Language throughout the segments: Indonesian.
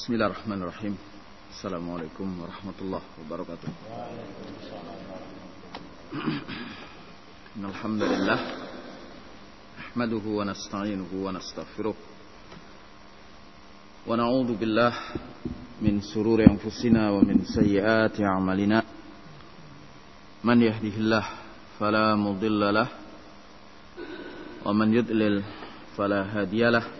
Bismillahirrahmanirrahim. Assalamualaikum warahmatullahi wabarakatuh. Alhamdulillah. Nahmaduhu wa nasta'inuhu wa nastaghfiruh. Wa na'udzu billah min sururi anfusina wa min sayyiati a'malina. Man yahdihillah fala mudilla lah wa man yudlil fala hadiyalah.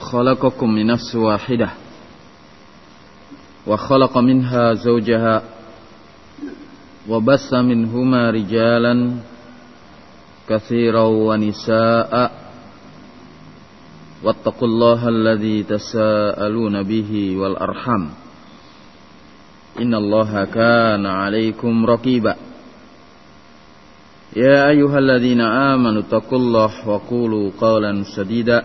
خلقكم من نفس واحدة وخلق منها زوجها وبث منهما رجالا كثيرا ونساء واتقوا الله الذي تساءلون به والأرحم إن الله كان عليكم رقيبا يا أيها الذين آمنوا اتقوا الله وقولوا قولا سديدا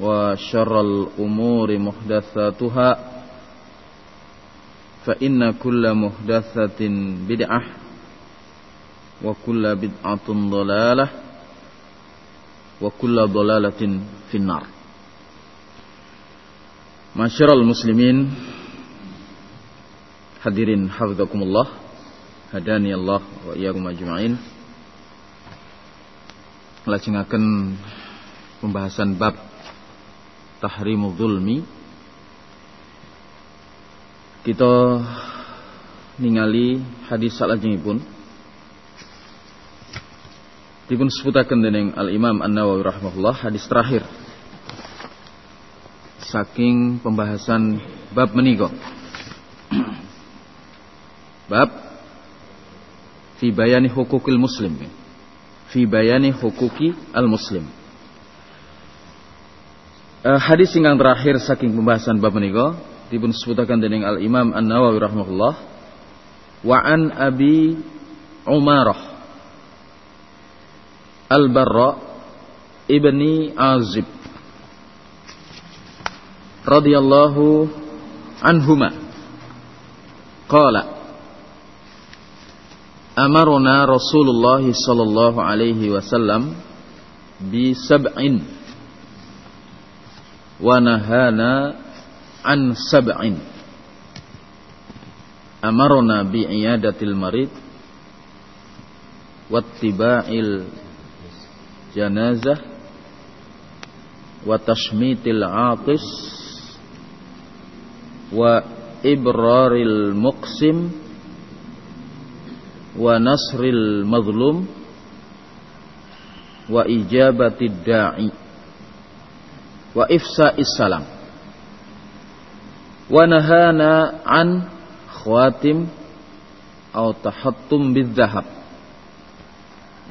وشر الأمور محدثاتها فإن كل محدثة بدعة وكل بدعة ضلالة وكل ضلالة في النار Masyiral muslimin Hadirin hafizakumullah Hadani Allah wa iyyakum ajma'in Lajengaken pembahasan bab tahrimu zulmi. Kita ningali hadis salajengipun dipun sebutaken dening Al Imam An-Nawawi rahimahullah hadis terakhir. Saking pembahasan bab menika. Bab fi bayani hukukil muslim. Fi bayani hukuki al muslim Uh, hadis ingkang terakhir saking pembahasan bab menika dipun sebutaken dening Al Imam An Nawawi rahimahullah wa an Abi Umarah Al Barra ibni Azib radhiyallahu anhuma. Qala amarna Rasulullah sallallahu alaihi wasallam bi sab'in wa an sab'in. Amarna bi iyadatil marid wattiba'il janazah wa tashmitil atis wa ibraril muqsim wa nasril mazlum wa ijabatid da'i wa ifsa'is salam wa nahana an khawatim atau tahattum bidzahab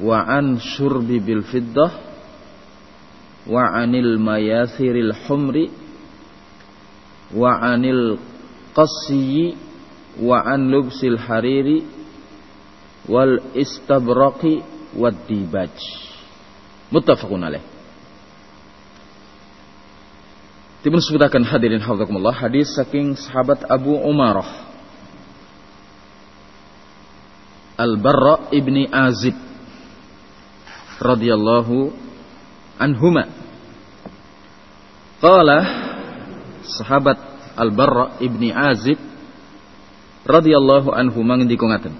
wa an syurbi bil fiddah wa anil mayathiril humri wa anil qasyi wa Dipun sebutakan hadirin hafizakumullah hadis saking sahabat Abu Umarah. Al-Barra ibni Azib radhiyallahu anhuma. Qala sahabat Al-Barra ibni Azib radhiyallahu anhu mangendika ngaten.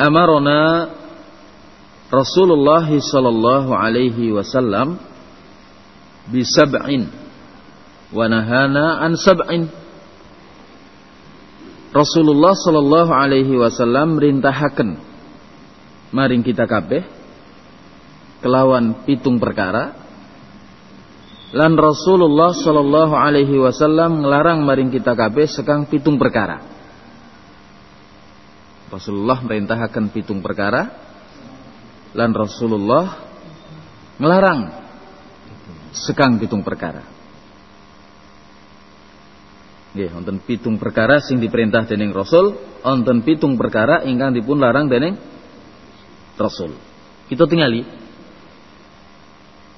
Amarona Rasulullah sallallahu alaihi wasallam bisab'in wa nahana an sab'in. Rasulullah sallallahu alaihi wasallam rintahaken maring kita kabeh kelawan pitung perkara lan Rasulullah sallallahu alaihi wasallam ngelarang maring kita kabeh sekang pitung perkara. Rasulullah merintahkan pitung perkara lan Rasulullah ngelarang sekang pitung perkara. Nggih, wonten pitung perkara sing diperintah dening Rasul, wonten pitung perkara ingkang dipun larang dening Rasul. Kita tingali.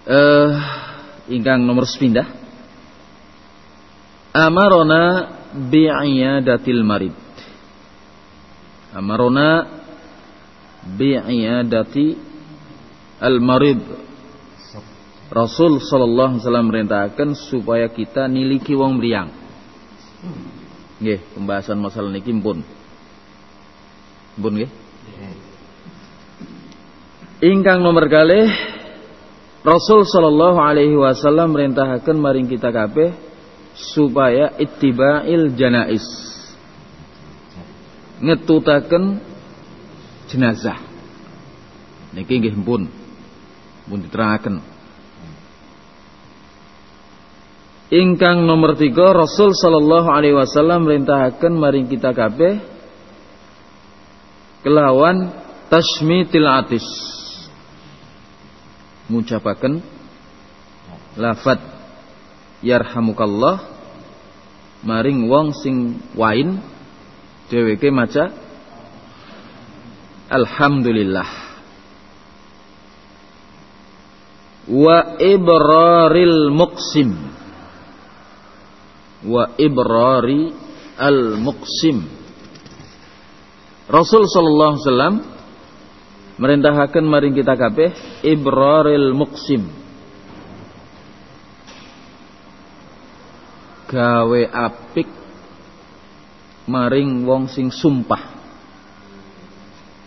Eh uh, ingkang nomor sepindah. Amarona bi'iyadatil marid. Amarona bi'iyadati al marid. Rasul sallallahu alaihi wasallam merintahkan supaya kita niliki wong mriyang Nggih, pembahasan masalah niki pun. Pun nggih. Ingkang nomor kalih Rasul sallallahu alaihi wasallam merintahaken maring kita kabeh supaya ittiba'il janais. Ngetutaken jenazah. Niki nggih pun. Pun diterangaken. Ingkang nomor tiga Rasul Sallallahu Alaihi Wasallam merintahaken maring kita kabeh kelawan tasmitil atis. Ngucapaken lafat yarhamukallah maring wong sing wain dheweke maca alhamdulillah. Wa ibraril muqsim wa ibrari al-muqsim. Rasul sallallahu alaihi wasallam merintahkan maring kita kabeh ibraril muqsim. Gawe apik maring wong sing sumpah.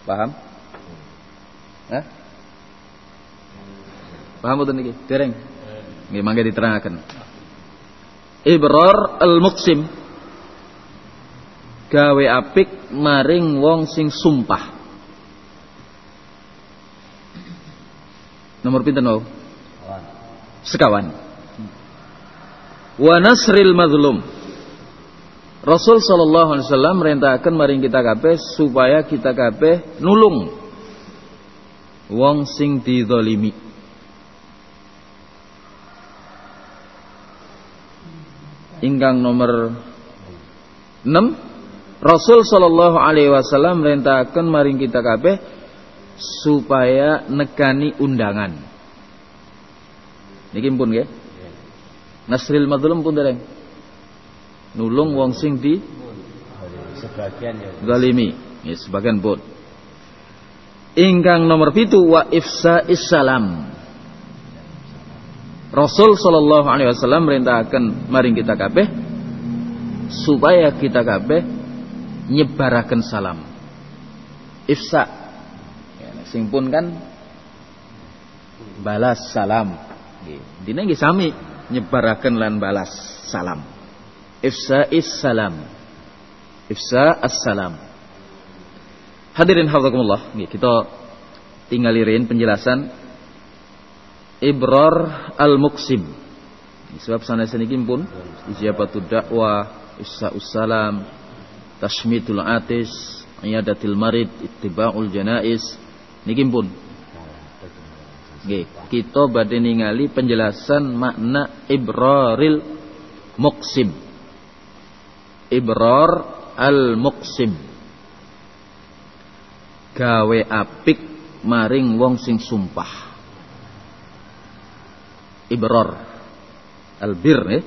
Paham? Hah? Paham boten niki? Dereng. Nggih mangke diterangkan ibrar al-muqsim. Gawe apik maring wong sing sumpah. Nomor pinten wau sekawan. Wa nasril mazlum. Rasul sallallahu alaihi wasallam merintahkan maring kita kabeh supaya kita kabeh nulung wong sing dizalimi ingkang nomor 6 Rasul sallallahu alaihi wasallam merintahkan maring kita kabeh supaya nekani undangan. Niki pun nggih. Nasril madlum pun dereng. Nulung wong sing di sebagian ya. Zalimi. Ya, sebagian pun. Ingkang nomor pitu wa ifsa salam. Rasul Shallallahu Alaihi Wasallam merintahkan maring kita kabeh supaya kita kabeh nyebarakan salam. Ifsa, ya, sing pun kan balas salam. Dina nggih sami nyebarakan lan balas salam. Ifsa is salam. Ifsa as salam. Hadirin hafizakumullah, kita tinggalirin penjelasan ibrar al-muqsim. Sebab sana sini pun ijabatul dakwah, isa'us salam, tashmitul atis, iyadatil marid, ittiba'ul janais. Niki pun. Nggih, kita badhe ningali penjelasan makna ibraril muqsim. Ibrar al-muqsim. Gawe apik maring wong sing sumpah ibror albir eh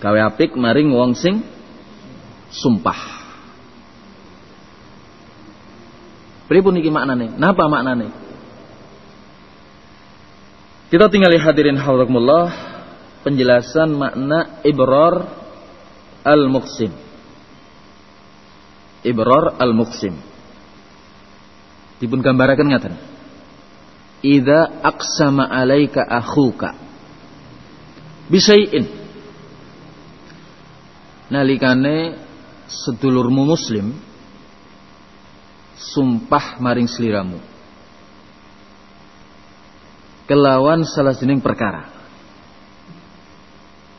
gawe apik maring wong sing sumpah Pripun iki maknane? Napa maknane? Kita tinggal hadirin haulakumullah penjelasan makna ibror al-muqsim. Ibror al-muqsim. Dipun gambaraken ngaten. Idza aqsama alaika akhuka bisai'in nalikane sedulurmu muslim sumpah maring sliramu kelawan salah jening perkara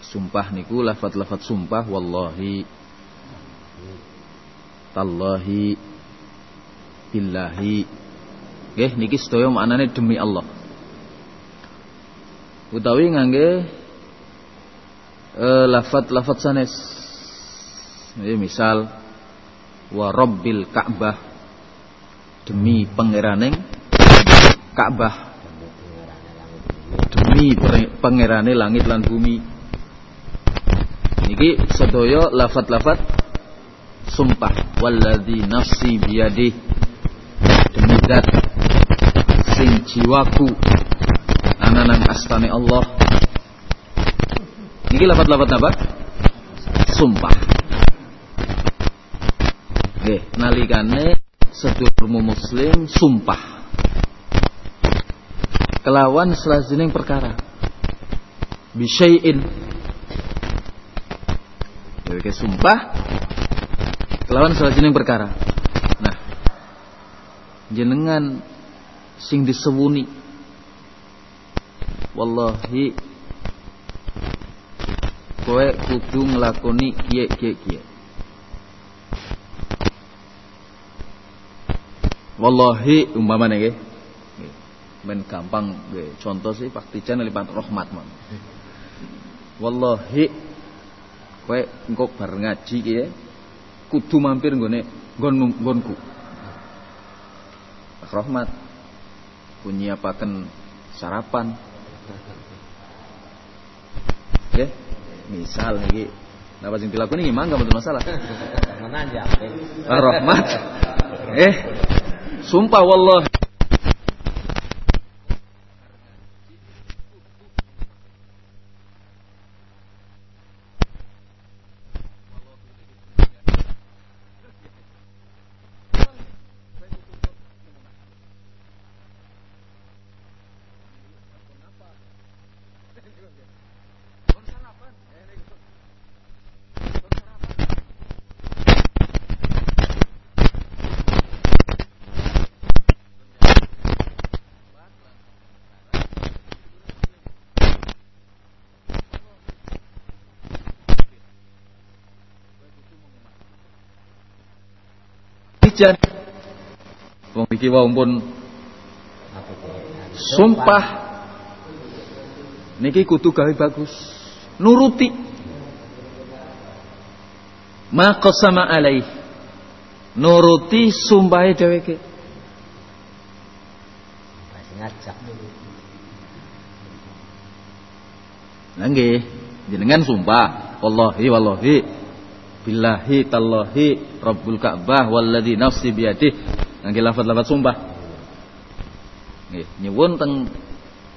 sumpah niku lafat-lafat sumpah wallahi tallahi billahi nggih niki sedaya maknane demi Allah utawi ngangge lafat-lafat sanes. Ini misal wa rabbil ka'bah. Demi pangeraneng Ka'bah. Demi pangerane langit lan bumi. Niki sedaya lafat-lafat sumpah. Walladzi nafsi biyadih. Demi zat sing jiwaku. Ananang astane Allah Niki lafat-lafat apa? Sumpah. Nggih, nalikane sedulurmu muslim sumpah. Kelawan selajining perkara. Bisyai'in. Jadi sumpah kelawan selajining perkara. Nah, jenengan sing disewuni wallahi kowe kudu nglakoni kiye kiye kiye. Wallahi umpamane nggih. Men gampang nggih. Contoh sih Pak Tijan lipat rahmat mon wallahi kowe engko bar ngaji kiye kudu mampir nggone nggon nggonku. Pak Rahmat sarapan. Oke misal niki napa sing dilakoni mangga mboten masalah. Menanjak rahmat. Eh sumpah wallah Wong iki wau pun sumpah niki kudu gawe bagus. Nuruti. Maka sama alaih. Nuruti sumpahe dheweke. ngajak. Nggih, jenengan sumpah, wallahi wallahi billahi tallahi rabbul ka'bah walladzi nafsi biyadih nggih lafaz-lafaz sumpah. Nggih nyuwun teng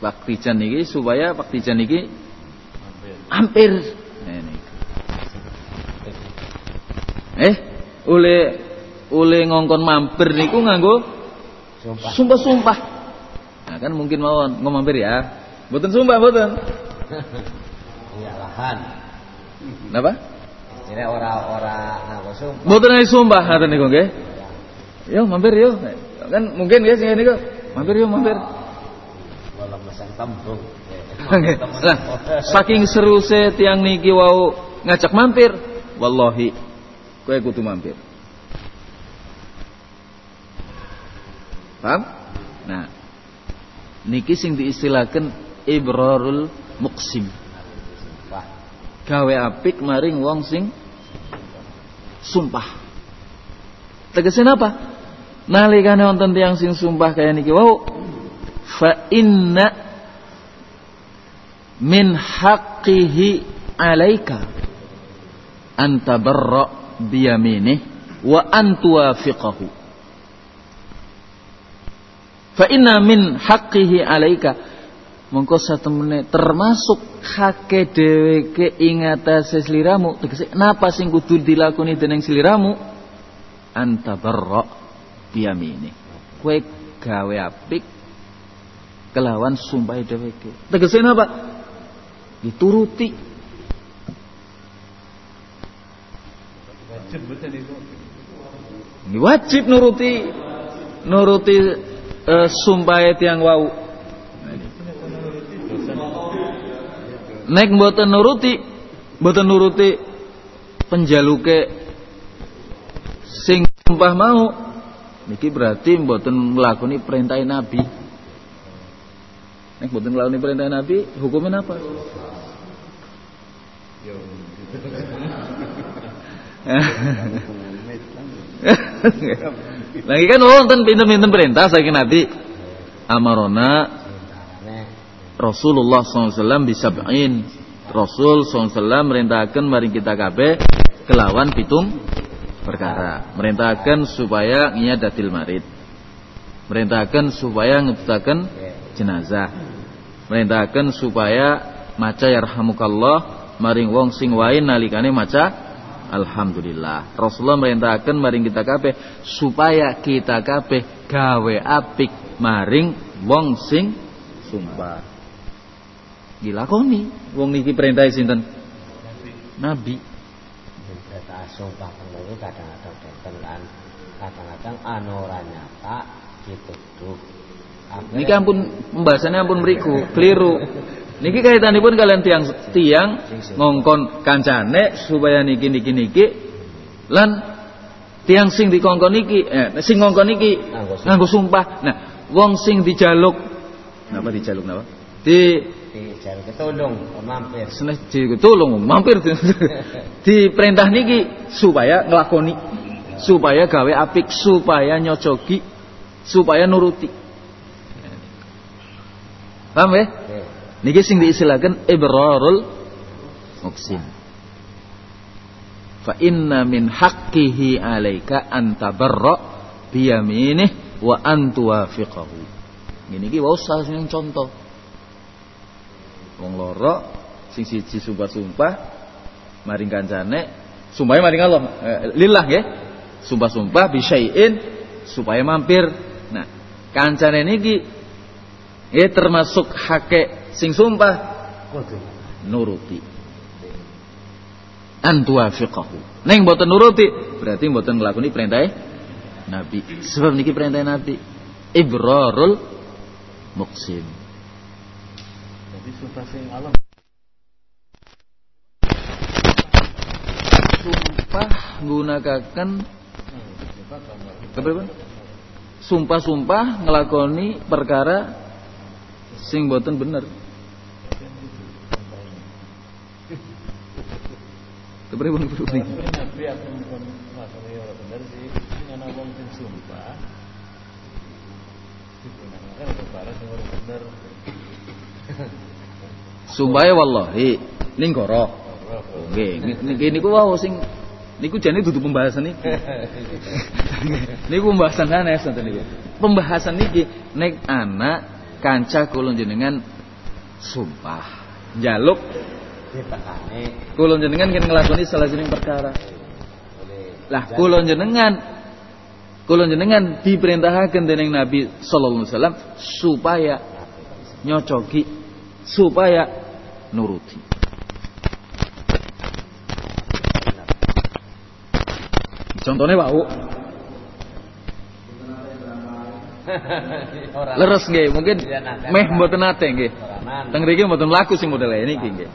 Baktijan niki supaya Baktijan niki hampir. Eh oleh oleh ngongkon mampir niku nganggo sumpah-sumpah. Nah kan mungkin mawon ngomong mampir ya. Mboten sumpah mboten. Iya lahan. Napa? Ini ora-ora nganggo sumpah. Mboten sumpah ngaten niku nggih. Yo mampir yo. Kan mungkin guys sing niku. Mampir yo mampir. Wala mesang tembung. Nah, saking seru se tiang niki wau ngajak mampir, wallahi kowe kudu mampir. Paham? Nah, niki sing diistilahkan ibrarul muqsim. Gawe apik maring wong sing sumpah. Tegesin apa? Nalikane wonten tiyang sing sumpah kaya niki wau fa inna min haqqihi alaika an tabarra biyaminih wa an tuwafiqahu. Fa inna min haqqihi alaika mongko satemene termasuk hake dheweke ing atase sliramu tegese napa sing kudu dilakoni dening sliramu antabarra biyamini kowe gawe apik kelawan sumpah dheweke. Tegese napa dituruti. Ini wajib nuruti nuruti uh, sumpah tiang wau. Nek mboten nuruti, mboten nuruti penjaluke sing sumpah mau niki berarti mboten nglakoni perintah Nabi. Nek mboten nglakoni perintah Nabi, hukumnya apa? Lagi kan wonten pinten-pinten perintah saking nanti amarona Rasulullah SAW bisab'in Rasul SAW merintahkan mari kita kabeh kelawan pitung perkara merintahkan supaya datil marid merintahkan supaya ngebutakan jenazah merintahkan supaya maca yarhamukallah maring wong sing wain nalikane maca Alhamdulillah. Rasulullah merintahkan maring kita kabeh supaya kita kabeh gawe apik maring wong sing sumpah. Dilakoni wong niki perintah sinten? Nabi. Perintah sumpah itu kadang-kadang kan kadang-kadang anu ora nyata dituduh. Niki ampun pembahasannya ampun mriku, keliru. Niki kaitanipun kalian tiang tiang ngongkon kancane supaya niki niki niki lan tiang sing dikongkon niki eh, sing ngongkon niki nganggo sumpah. Nah, wong sing dijaluk napa dijaluk napa? Di dijaluk ketulung mampir. Seneh ketulung mampir di perintah niki supaya ngelakoni supaya gawe apik supaya nyocoki supaya nuruti. Paham ya? Niki sing diistilahkan ibrarul muksin. Fa inna min haqqihi alaika an tabarra bi yaminih wa an tuwafiqahu. Ngene iki wae salah sing contoh. Wong loro sing siji sumpah-sumpah maring kancane sumpahnya maring Allah eh, lillah nggih. Sumpah-sumpah bisyai'in supaya mampir. Nah, kancane niki ya termasuk hake sing sumpah nuruti. Antuafiqahu neng mboten nuruti berarti mboten nglakoni perintah Nabi. Sebab niki perintah Nabi. Ibrarul muksim jadi sumpah sing alam sumpah gunakan sumpah-sumpah ngelakoni perkara sing boten bener. Kepripun kepripun? Nabi aku pun makane ora bener sih, ana wong sing sumpah. Digunakan barang sing ora bener. Sumpah ya wallahi ning goro. Nggih, niki niku wau sing niku jane dudu pembahasan niki. niku pembahasan aneh santen niku. Pembahasan niki nek anak kanca kula jenengan sumpah jaluk ditekani kula jenengan kan nglakoni salah satu perkara lah kula jenengan kula jenengan diperintahkan dening Nabi sallallahu alaihi wasallam supaya nyocoki supaya nuruti contohnya bau Leres nggih, mungkin meh mboten nate nggih. Teng mriki mboten laku sing model ini nggih.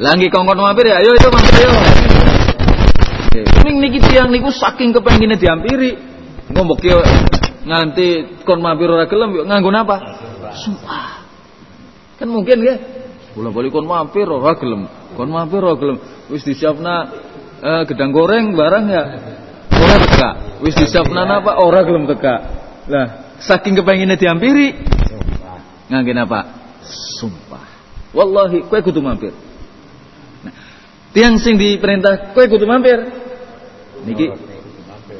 Lagi kongkon mampir ya, ayo itu mampir yo. Ning niki tiyang niku saking kepengine diampiri. Ngombok yo nganti kon mampir ora gelem yo nganggo napa? Sumpah. Kan mungkin nggih. Bola bali kon mampir ora gelem. Kon mampir ora gelem. Wis disiapna eh, gedang goreng barang ya. Ora teka. Wis disiapna apa ora gelem teka. Lah, saking kepengine diampiri. Sumpah. Ngangge apa? Sumpah. Wallahi kowe kudu mampir. Nah, tiang sing diperintah kowe kudu mampir. Niki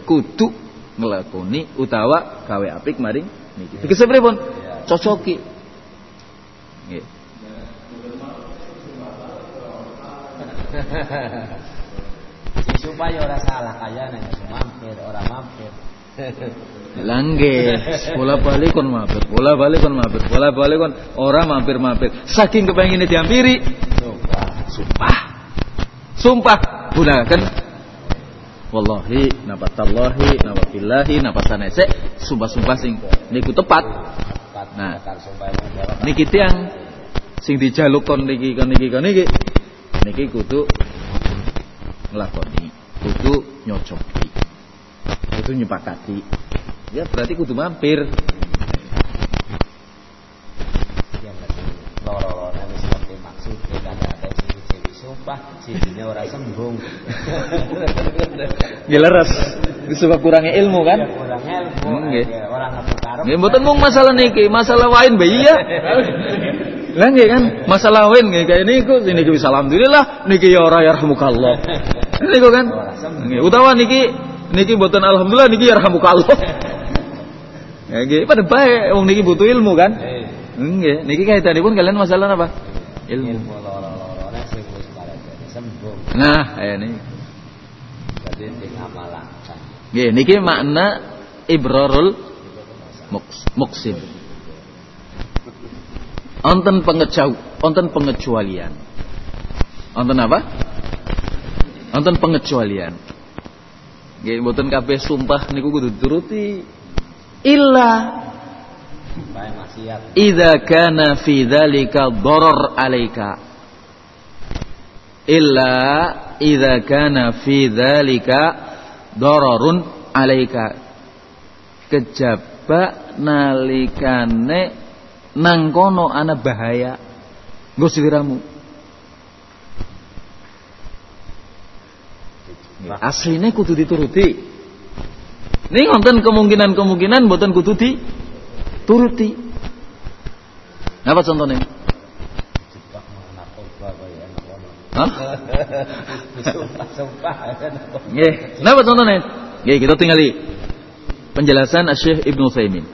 kudu ngelakoni utawa gawe apik maring niki. Tegese pripun? Cocoki. Nggih. supaya orang salah kaya nanya mampir orang mampir Langge, bola balik kon mampir, bola balik kon mampir, bola balik kon orang mampir mampir. Saking kepengen diampiri, sumpah, sumpah, sumpah. gunakan wallahi napa tallahi napa billahi napa sanese sumpah-sumpah sing niku tepat Nah. niki tiang sing dijaluk kon niki kon niki kon niki. Niki kudu nglakoni kudu nyocoki kudu nyepakati. Ya berarti kudu mampir. Loro-loro wis kan? Ora disebab kurangnya ilmu. Kan ilmu Nggih. ya, orang ngerti karep nggih mboten mung masalah niki masalah wain bayi ya lah nggih kan? Masalah wain nggih kaya niku. Niki bisa alhamdulillah niki ya ora yarhamukallah niku kan? Nggih utawa niki niki mboten alhamdulillah niki yarhamukallah ya nggih. Pada bae wong niki butuh ilmu kan? Eh, nggih. Niki kaitanipun kalian masalah apa? Ilmu. Ilmu wis nah ini jadi sing amalakan nggih niki makna ibrarul muks- muksim Onten pengecau, onten pengecualian. Onten apa? Onten pengecualian. Nggih mboten kabeh sumpah niku kudu dituruti. Illa idza kana fi dzalika darar alaika. Illa idza kana fi dzalika dararun alaika. Kejaba nalikane nang kono ana bahaya. Nggo sliramu. Asline kudu dituruti. Ning wonten kemungkinan-kemungkinan mboten kudu dituruti. Napa contohnya? Ngono Hah? sumpah-sumpah Nggih, napa contohnya? Nggih, kita tinggali penjelasan Syekh Ibnu Utsaimin.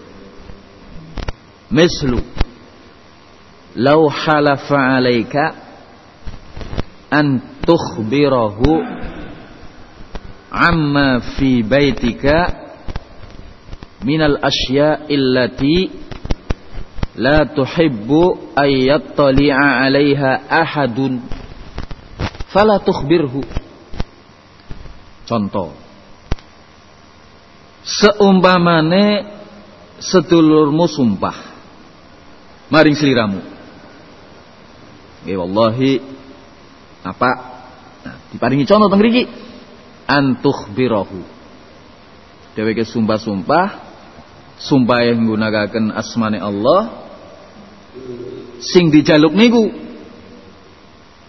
Mislu law halafa alaika an tukhbirahu amma fi baitika minal asya illati la tuhibbu ay yattali'a 'alaiha ahadun fala tukhbirhu. Contoh. Seumpamane sedulurmu sumpah. Maring sliramu nggih wallahi apa? Nah diparingi contoh teng mriki. Antukhbirahu dheweke sumpah-sumpah sumpah yang menggunakan asmane Allah sing dijaluk niku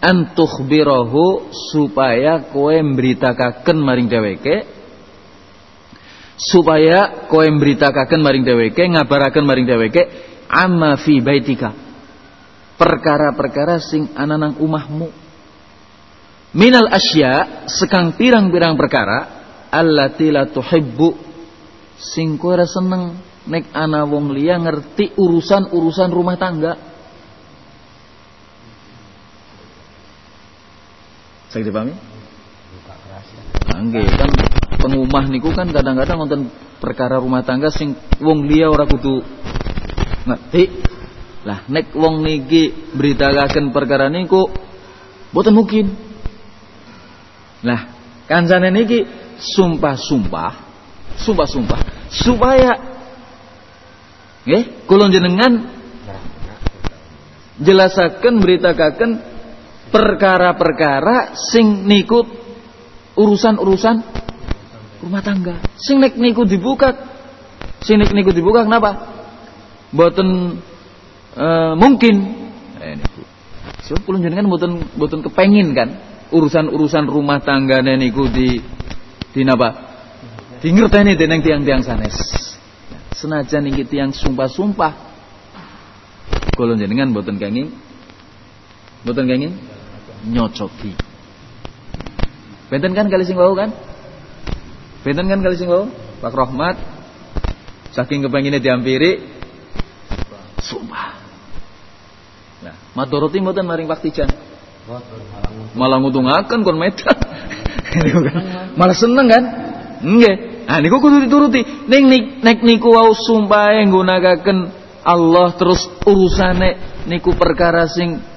antukhbirahu supaya kowe mberitakaken maring dheweke supaya kowe mberitakaken maring dheweke ngabaraken maring dheweke amma fi baitika. Perkara-perkara sing ana nang umahmu. Minal asya sekang pirang-pirang perkara allati la tuhibbu sing kowe seneng nek ana wong liya ngerti urusan-urusan rumah tangga Saya dipahami? rahasia Nggih, kan pengumah niku kan kadang-kadang wonten perkara rumah tangga sing wong liya ora kudu ngerti. Lah nek wong niki beritakaken perkara niku boten mungkin. Lah, kancane niki sumpah-sumpah, sumpah-sumpah supaya nggih kula jenengan jelasaken beritakaken perkara-perkara sing niku urusan-urusan rumah tangga. Sing nek niku dibuka, sing nek niku dibuka kenapa? Boten eh, mungkin. Eh niku. Sebab kula jenengan boten boten kepengin kan urusan-urusan rumah tangga niku di di napa? Di ngerteni dening tiang-tiang sanes. Senajan iki tiang sumpah-sumpah kula jenengan boten kenging boten kenging nyocoki. Benten kan kali sing wau kan? Benten kan kali sing wau? Pak Rahmat saking kepengine diampiri sumpah. Nah, madoroti mboten maring paktijan. Malah ngutungaken kon medan. Malah seneng kan? Nggih. Nah niku kudu dituruti. Ning nek niku wau sumpahe nggunakaken Allah terus urusane niku perkara sing.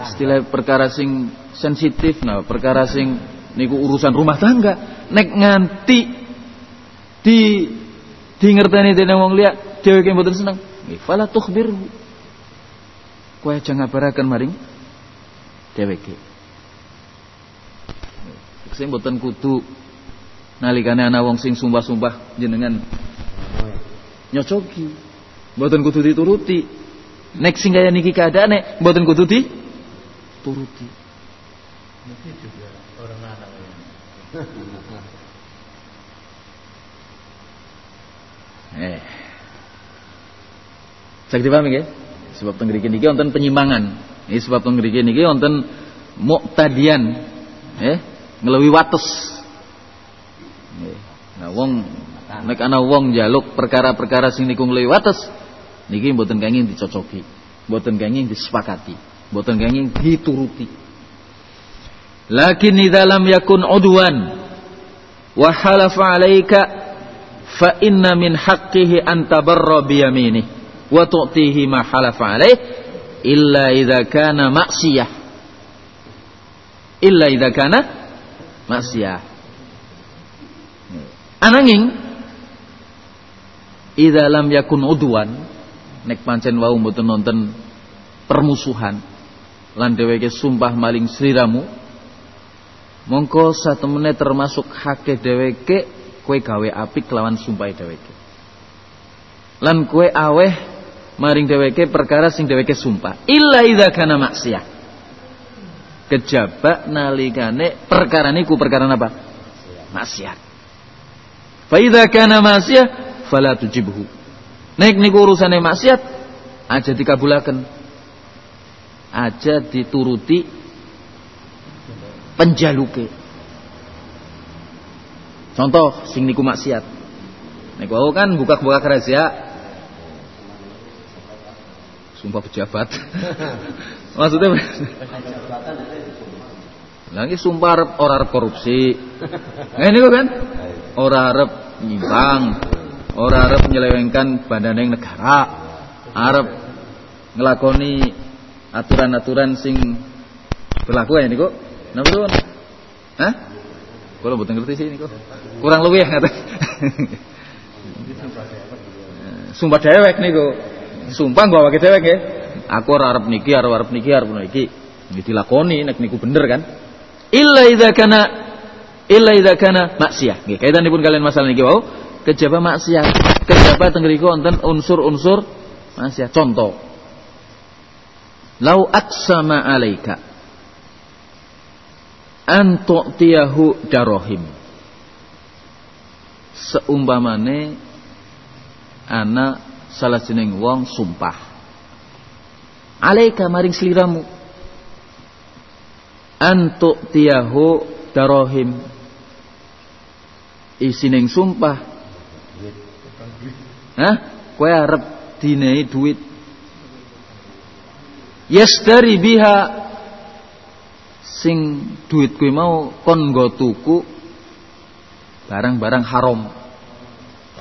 Istilah perkara sing sensitif nah, perkara sing niku urusan rumah tangga. Nek nganti di di ngerteni dening wong liya dheweke mboten seneng. Fala tukhbirhu. Kowe aja ngabaraken maring dheweke. Sing mboten kudu nalikane ana wong sing sumpah-sumpah jenengan nyocoki. Mboten kudu dituruti. Nek sing kaya niki keadaane mboten kudu dituruti. Mungkin juga orang lanang ya. Eh. Sak dipahami nggih? Sebab teng mriki niki wonten penyimpangan. Ini sebab teng mriki niki wonten muktadian. Eh, nglewi wates. Nggih. Nah, wong nek ana wong njaluk perkara-perkara sing niku nglewi wates, niki mboten kenging dicocoki, mboten kenging disepakati, mboten kenging dituruti. Lakin idza lam yakun udwan wa halafa 'alaika fa inna min haqqihi an tabarra bi yaminih wa tu'tihi ma halafa 'alaih illa idza kana ma'siyah. Illa idza kana ma'siyah. Ananging idza lam yakun udwan nek pancen wau mboten nonton permusuhan lan dheweke sumpah maling sliramu. Mongko satemene termasuk hake dheweke kowe gawe apik kelawan sumpah dheweke. Lan kowe aweh maring dheweke perkara sing dheweke sumpah. Illa idza kana maksiyah kejaba nalikane perkara niku perkara apa maksiat fa idza kana maksiyah fala tujibhu. Nek niku urusane maksiat aja dikabulaken aja dituruti penjaluke. Contoh sing niku maksiat. Niku wau kan buka-buka rahasia. Sumpah pejabat. Maksudnya Lagi sumpah arep ora arep korupsi. Nah niku kan ora arep nyimpang, ora arep nyelewengkan bandane negara, arep ngelakoni aturan-aturan sing berlaku ya niku. Napa tuh? Hah? Kalau mboten ngerti sih niku. Kurang luwih ngata. Sumpah dewek niku. Sumpah gua pakai dewek ya. Aku ora arep niki, arep arep niki, arep niki. Niki dilakoni nek niku bener kan. Illa idza kana illa idza kana maksiyah. Nggih, kaitanipun kalian masalah niki wau, kejaba maksiat. Kejaba teng mriku wonten unsur-unsur maksiat. Contoh. Lau aksama alaika. An tu'tiyahu darohim. Seumpamane ana salah jeneng wong sumpah. Alaika maring sliramu. An tu'tiyahu darohim. Isining sumpah. Hah? Kowe arep dinei duit Yasdari biha sing duit kuwi mau kon nggo tuku barang-barang haram.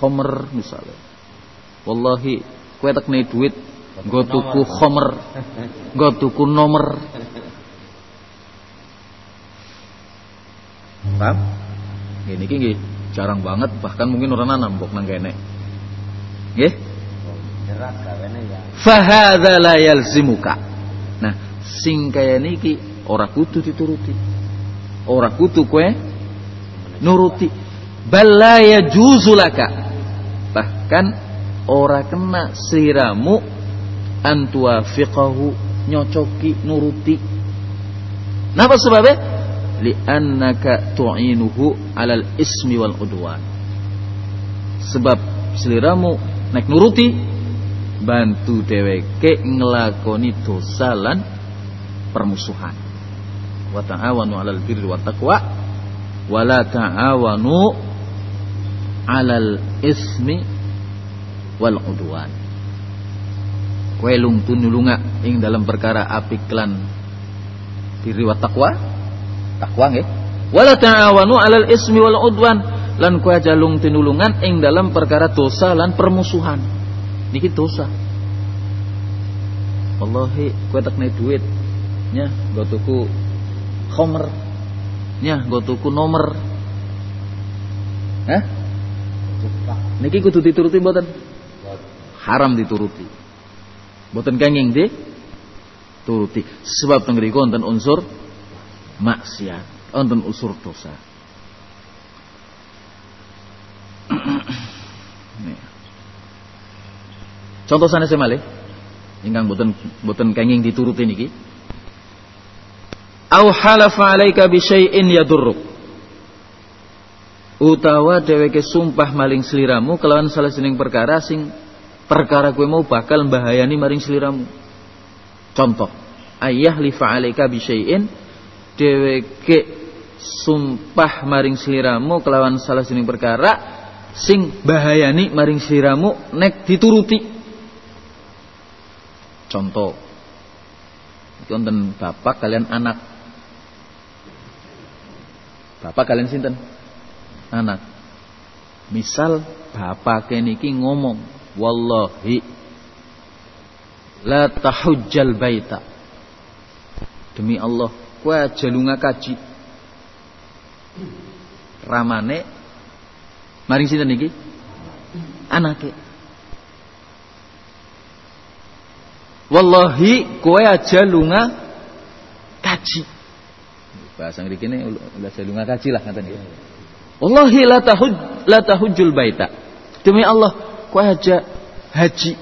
Khomer misalnya. Wallahi kowe tekne duit nggo tuku khomer, nggo tuku nomor. Paham? Gini iki nggih jarang banget bahkan mungkin orang nanam mbok nang kene. Nggih? Ya. Fahadza la yalzimuka. Sing kaya niki ora kudu dituruti. Ora kudu kowe nuruti. Bal la yajuzu laka. Bahkan ora kena siramu antua fiqahu nyocoki nuruti. Napa sebabnya? Li'annaka tu'inuhu alal ismi wal udwan. Sebab seliramu nek nuruti bantu dheweke ngelakoni dosa lan permusuhan. Wa ta'awanu 'alal birri wat taqwa wa la ta'awanu 'alal ismi wal udwan. Kowe lungtun nulunga ing dalam perkara apik lan birri wat taqwa. Takwa nggih. Wala ta'awanu 'alal ismi wal udwan lan kowe aja lungtinulungan ing dalam perkara dosa lan permusuhan. Niki dosa. Wallahi kowe tekne duit. Nya, nggo tuku khomer. Nya, nggo tuku nomor. Hah? Niki kudu dituruti mboten? Haram dituruti. Mboten kenging di turuti. Sebab teng mriku wonten unsur maksiat, wonten unsur dosa. Contoh sanes malih ingkang boten boten kenging dituruti niki. Au halafa alaika bi syai'in yadurruk. Utawa dheweke sumpah maling sliramu kelawan salah sining perkara sing perkara kowe mau bakal mbahayani maring sliramu. Contoh, ayah lifa alaika bi syai'in dheweke sumpah maring sliramu kelawan salah sining perkara sing bahayani maring sliramu nek dituruti. Contoh. Itu bapak kalian anak. Bapak kalian sinten? Anak. Misal bapak niki ngomong, wallahi la tahujjal baita. Demi Allah, kowe aja lunga kaji. Ramane maring sinten niki? Anake. Wallahi kowe aja lunga kaji. Bahasa ngriki ne aja lunga kaji lah ngaten iki. Wallahi la tahuj la tahujjul baita. Demi Allah kowe aja haji.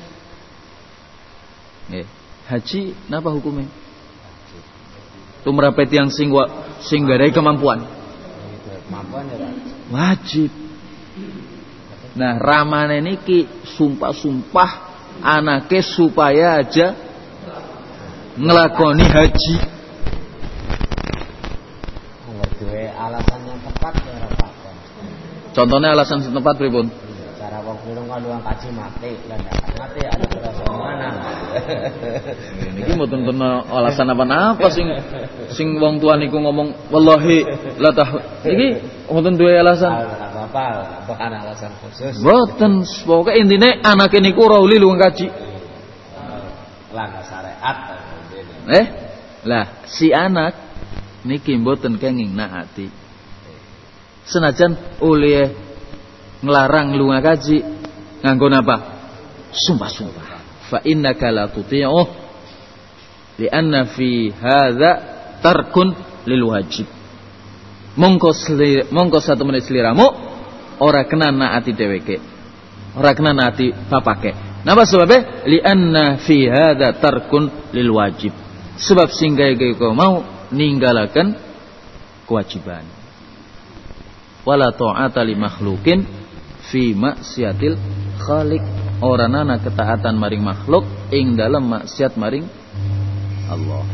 Nggih. Haji napa hukumnya? Tumrapet yang sing wa, sing garai kemampuan. Kemampuan ya. Wajib. Nah, ramane niki sumpah-sumpah anake supaya aja ngelakoni haji. Angger duwe alasan yang tepat ya ora apa-apa. Contohnya alasan setempat pripun? Iya, Cara wong film kan luang kaji mati, ndak mati ada terasa mana. Niki mboten kena alasan apa-apa sing sing wong tua niku ngomong wallahi la tah. Niki mboten duwe alasan. Ora apa-apa, bukan alasan khusus. Mboten, pokoke intine anake niku ora uli lunga kaji. Langgar syariat. Eh? Lah, si anak niki mboten kenging naati. Senajan oleh nglarang lunga kaji nganggo napa? Sumpah-sumpah. Fa innaka la tuti'u lianna fi hadza tarkun lil wajib. Mongko sli, mongko satu menit seliramu ora kena naati dheweke. Ora kena naati bapake. Napa sebabnya? Lianna fi hadza tarkun lil wajib. Sebab singgai kau mau ninggalakan kewajiban. Wala ta'ata li makhlukin fi maksiatil khaliq. Ora nana ketaatan maring makhluk ing dalam maksiat maring Allah.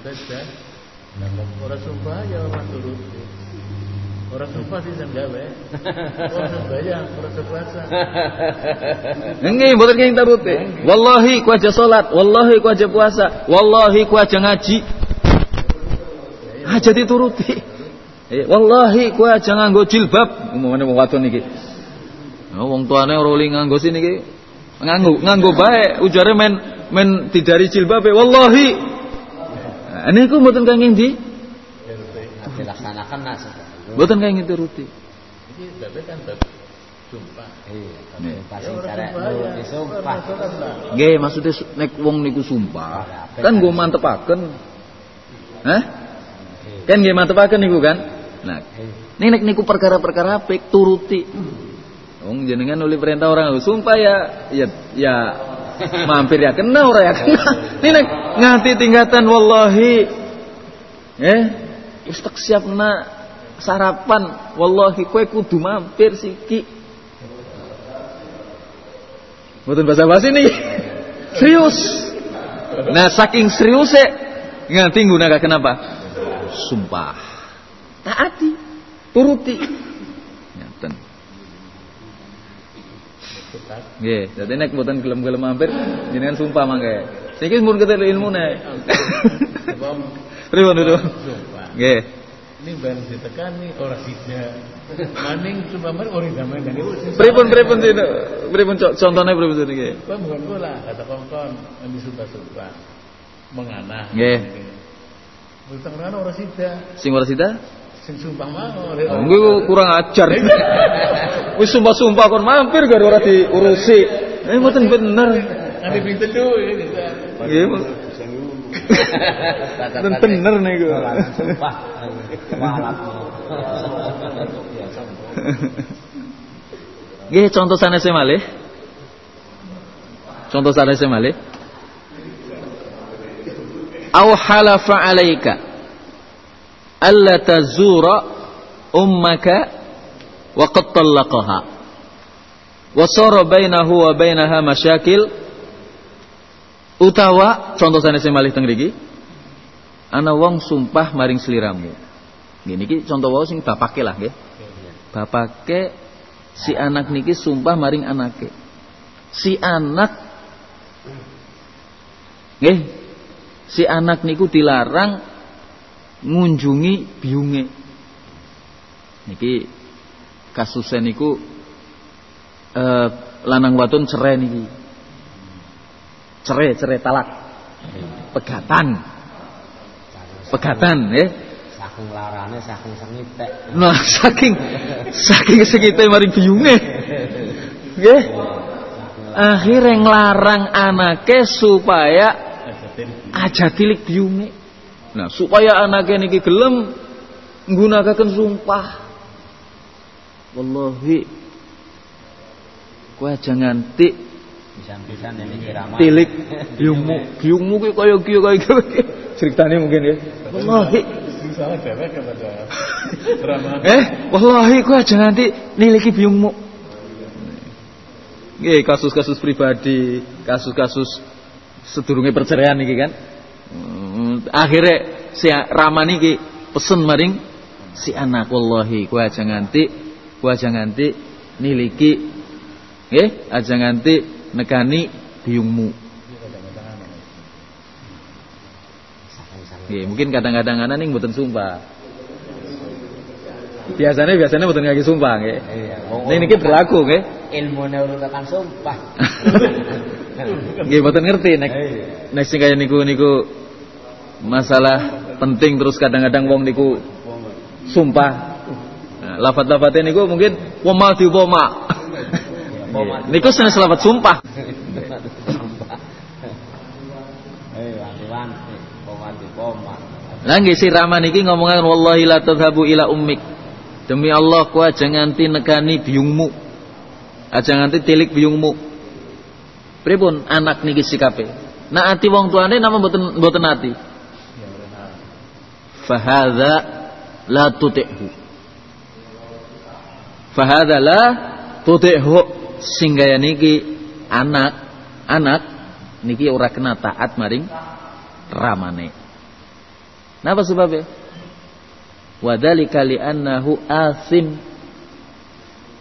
Ibadah. Nah, orang ya turut. Orang sumpah sih gawe. Orang sembahyang, orang sepuasa. Nggih, mboten kenging taruti. Wallahi ku aja salat, wallahi ku aja puasa, wallahi ku aja ngaji. Aja dituruti. Eh, wallahi ku aja nganggo jilbab, umumane wong wadon iki. Oh, wong tuane ora oleh nganggo sini iki. Nganggo nganggo bae ujare men men didari jilbabe wallahi. Nah, niku mboten kenging di Dilaksanakan nas. Mboten kenging turuti. Ini babnya kan sumpah. Iya, Nih. pasti orang cara sumpah disumpah. Orang sholat lah. Nggih, maksudnya su- nek wong niku sumpah, kan nggo mantepaken. Hah? Kan nggih mantepaken niku kan? Nah, ini nek niku perkara-perkara apik turuti. Wong jenengan nuli perintah orang sumpah ya ya ya mampir ya kena ora ya kena. Ini nek nganti tingkatan wallahi eh wis tak siapna sarapan wallahi kowe kudu mampir siki. Mboten bahasa basi nih. Serius. Nah, saking seriusnya nganti nggunakaken kenapa? Sumpah. Taati, turuti. Ngaten. Nggih, dadi nek mboten gelem-gelem mampir jenengan sumpah mangke. Niki mun ketel ilmune. Itu? sumpah. Nggih. Ini bareng ditekani ora tidak. Maning cuma men ora zaman dan itu. Pripun pripun itu? Pripun co- contohnya pripun niki? Kau bukan bola kata kongkon yang disumpah-sumpah menganah. Nggih. Utang kan ora sida. Sing ora sida? Sing sumpah mau. Gue kurang ajar. Wis sumpah-sumpah kon mampir gak ora diurusi. Eh mboten bener. Nanti pintu dulu ini. Mboten bener niku. Sumpah. Walat. Nggih contoh sanese malih. Contoh sanese malih. Aw halafa alaika alla tazura ummaka wa qad talaqaha wa sara bainahu wa bainaha masyakil utawa contoh sanese malih teng mriki ana wong sumpah maring sliramu Gini iki contoh wae sing bapake lah nggih. Bapake si anak niki sumpah maring anake. Si anak nggih. Si anak niku dilarang ngunjungi biunge. Niki kasusnya niku eh, lanang wadon cerai niki cerai cerai talak. Pegatan. Pegatan ya. Saking larane saking sengitek. nah saking saking segite maring biunge nggih. Akhirnya nglarang anake supaya aja tilik biunge nah supaya anake niki gelem nggunakaken sumpah. Wallahi kowe aja nganti Pisan-pisan ini kira tilik biungmu biungmu ki kaya ki kaya ki ceritane mungkin ya. Wallahi. Salah dewek kepada drama. eh wallahi kowe aja nganti niliki biungmu. Nggih, kasus-kasus pribadi, kasus-kasus sedurunge perceraian iki kan. Hmm, akhirnya si Rama niki pesen maring si anak wallahi kowe aja nganti kowe aja nganti niliki nggih, aja nganti nekani biungmu. Nggih, mungkin kadang-kadang ana ning mboten sumpah. Biasanya biasanya mboten ngaki sumpah nggih. Iya. Ning niki berlaku nggih. ilmu neurotekan sumpah. Nggih mboten ngerti nek Iya. nek sing kaya niku niku masalah penting terus kadang-kadang wong niku sumpah. Nah, lafat-lafatnya niku mungkin wama di wama. Wama di- niku seneng lafat sumpah. Lah nggih si Rama niki ngomongan wallahi la tadhabu ila ummik. Demi Allah ku aja nganti nekani biungmu. Aja nganti tilik biungmu. Pripun anak niki sikape? Nak ati wong tuane napa mboten mboten ati? Fahadha la tuti'hu. Fahadha la tuti'hu. Singgaya niki anak anak niki ora kena taat maring ramane. Napa sebabnya? Wadhalika li'annahu asim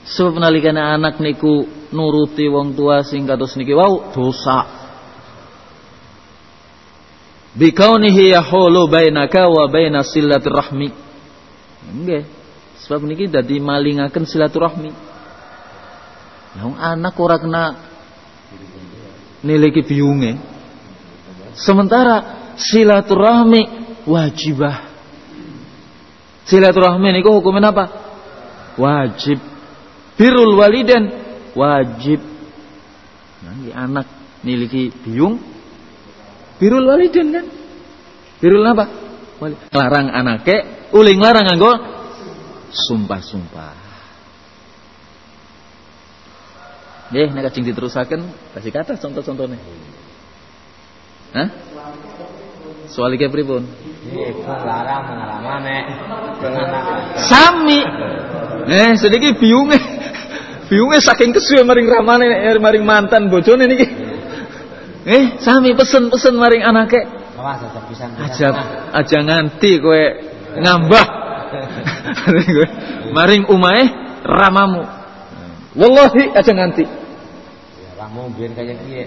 Sebab nalikane anak niku nuruti wong tua sing kados niki wau dosa. Bikaunihi yahulu bainaka wa baina silaturahmi. Nggih. Sebab niki dadi malingaken silaturahmi. Yang anak ora kena niliki biunge. Sementara silaturahmi wajibah. Silaturahmi niku hukumnya apa? Wajib. Birrul waliden wajib. Nah, anak niliki biung birrul waliden kan? Birrul apa? Larang anake, uling larang nganggo sumpah-sumpah. Nggih, nek kajeng diterusaken kasih kata contoh-contohnya. Hah? Soal iki pripun? Larang Sami. Eh, sediki biunge. Biunge saking kesuwe maring ramane eh, maring mantan bojone niki. Eh, sami pesen-pesen maring anake. Aja. Aja aja nganti kowe ngambah. Maring umahe ramamu. Wallahi aja nganti. Ramu biyen kaya kiye.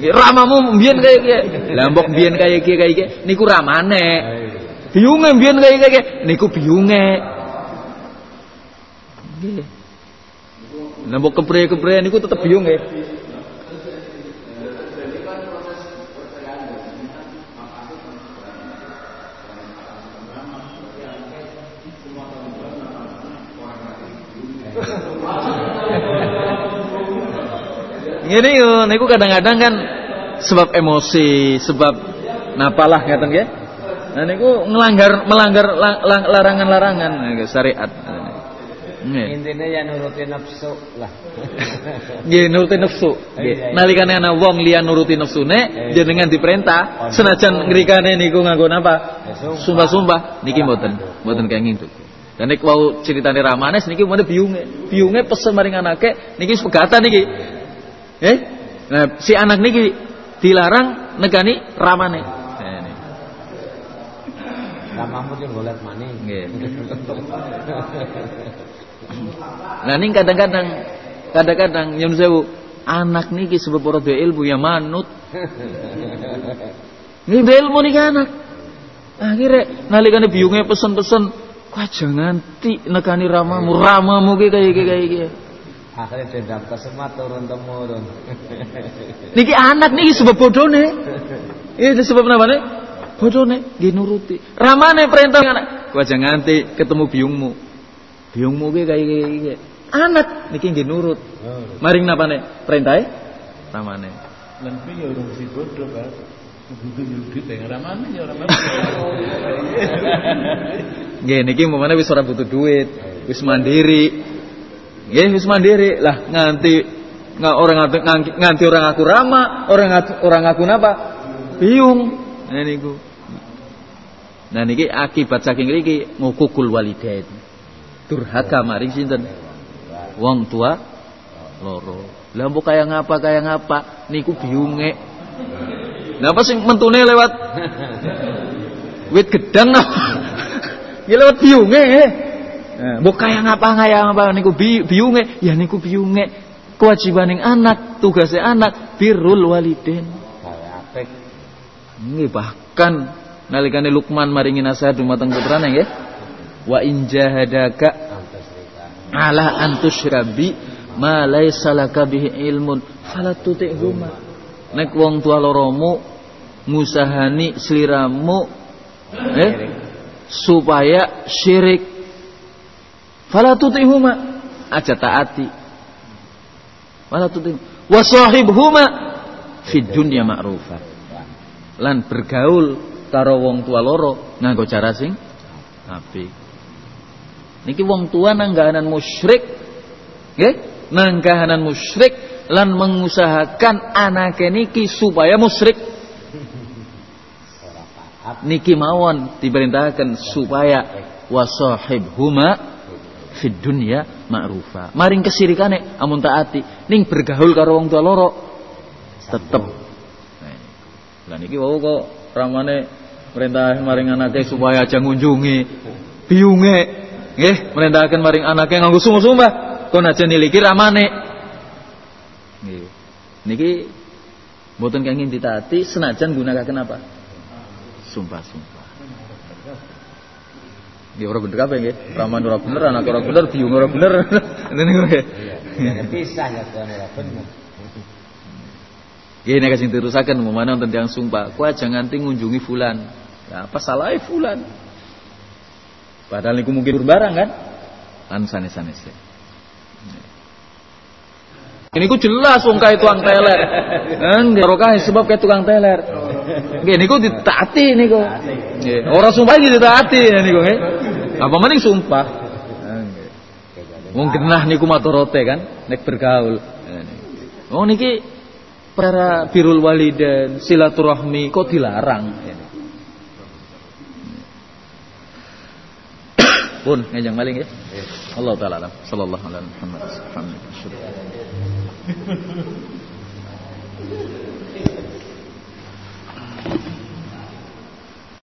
Eh, Ramamu mbiyen kaya kiye. Lah mbok mbiyen kaya kiye kaya kiye niku ramane. Biyunge mbiyen kaya kaya niku biyunge. Nggih. Nah, mbok kepre-kepre niku tetep biyunge. Ngene yo niku kadang-kadang kan sebab emosi, sebab napalah ngaten nggih. Nah niku ngelanggar melanggar la- la- larangan-larangan nah, syariat. Intinya ya nurutin nafsu lah. Nggih nuruti nafsu. Nggih. Nalikane ana wong liya nuruti nafsune jenengan diperintah senajan ngrikane niku nganggo napa? Sumpah-sumpah niki mboten, mboten kenging tuh. Dan nek wau ceritane Ramanes niki mene biunge. Biunge pesen maring anake niki wis pegatan niki. Eh? Nah, si anak niki dilarang negani ramane. Nah, ini. Ramamu yang golek maning. Nggih. Nah ini kadang-kadang kadang-kadang nyun sewu anak niki sebab ora ilmu ya manut. Ini ilmu niki anak. Akhirnya nalikane biyunge pesen-pesen kok aja nganti nekani ramamu, ramamu ki kaya kaya iki. Akhirnya dendam kesemat turun temurun. Niki anak niki sebab bodone. Ini sebab napa nih? Bodone nggih nuruti. Ramane perintah anak. Kok aja nganti ketemu biyungmu. Biyungmu ki kaya iki iki. Anak niki nggih nurut. Maring napa nih? Perintahe ramane. Lan kuwi ya urung si bodoh, Pak. Butuh duit yang ramane ya ramane. Nggih niki umpamane wis ora butuh duit, wis mandiri. Nggih wis mandiri. Lah nganti nggak orang nganti, nganti, orang aku rama, orang orang ngaku napa? Biung. Nah niku. Nah niki akibat saking niki ngukukul walidain. Durhaka maring sinten? Wong tua loro. Lah mbok kaya ngapa kaya ngapa niku biunge. Napa sing mentune lewat wit gedang napa? Ya lewat biunge. Nah, mbok kaya ngapa kaya ngapa niku bi, biunge, ya niku biunge. Kewajibaning anak, tugasnya anak birrul. Kayak apik. Nggih bahkan nalikane Lukman maringi nasihat dumateng putrane nggih. Wa in jahadaka Antus ala an tusyrabi ma laisa laka bihi ilmun fala tuti'huma. Nek wong tua loromu ngusahani sliramu eh supaya syirik fala tuti'huma aja taati. Fala tuti'huma wa sahibhuma fid dunya ma'rufa. Lan bergaul karo wong tua loro nganggo cara sing apik. Niki wong tua nanggahanan musyrik, nggih? Nanggahanan musyrik lan mengusahakan anake niki supaya musyrik. Niki mawon diperintahkan supaya wasahibhuma fid dunya ma'rufa. Maring kesirikane amun taati. Ning bergaul karo wong tua loro tetep. Nah, Lah niki wau kok ramane perintah maring anake supaya aja ngunjungi. Biunge nggih merintahkan maring anake nganggo sumpah-sumpah kon aja niliki ramane. Nggih. Niki mboten kenging ditaati senajan gunakaken apa? Sumpah-sumpah nggih ora bener kabeh nggih raman ora bener anak ora bener biung ora bener ngene nggih Ya pisah ya tuan ora bener. Nggih nek sing terusaken umpamane wonten tiyang sumpah, kowe aja nganti ngunjungi fulan. Ya apa salahnya fulan? Padahal niku mungkin barang kan? Kan sanes-sanes. Ini ku jelas wong kae tukang teler. Nggih, barokah sebab kae tukang teler. Nggih niku ditaati niku. Nggih, ora sumpah iki ditaati niku nggih. Apa maning sumpah? Nggih. Wong genah niku matorote kan, nek bergaul. Oh niki para birul walidain, silaturahmi kok dilarang. Pun ngajeng maling ya. Allah taala alam. Sallallahu alaihi Muhammad. Alhamdulillah.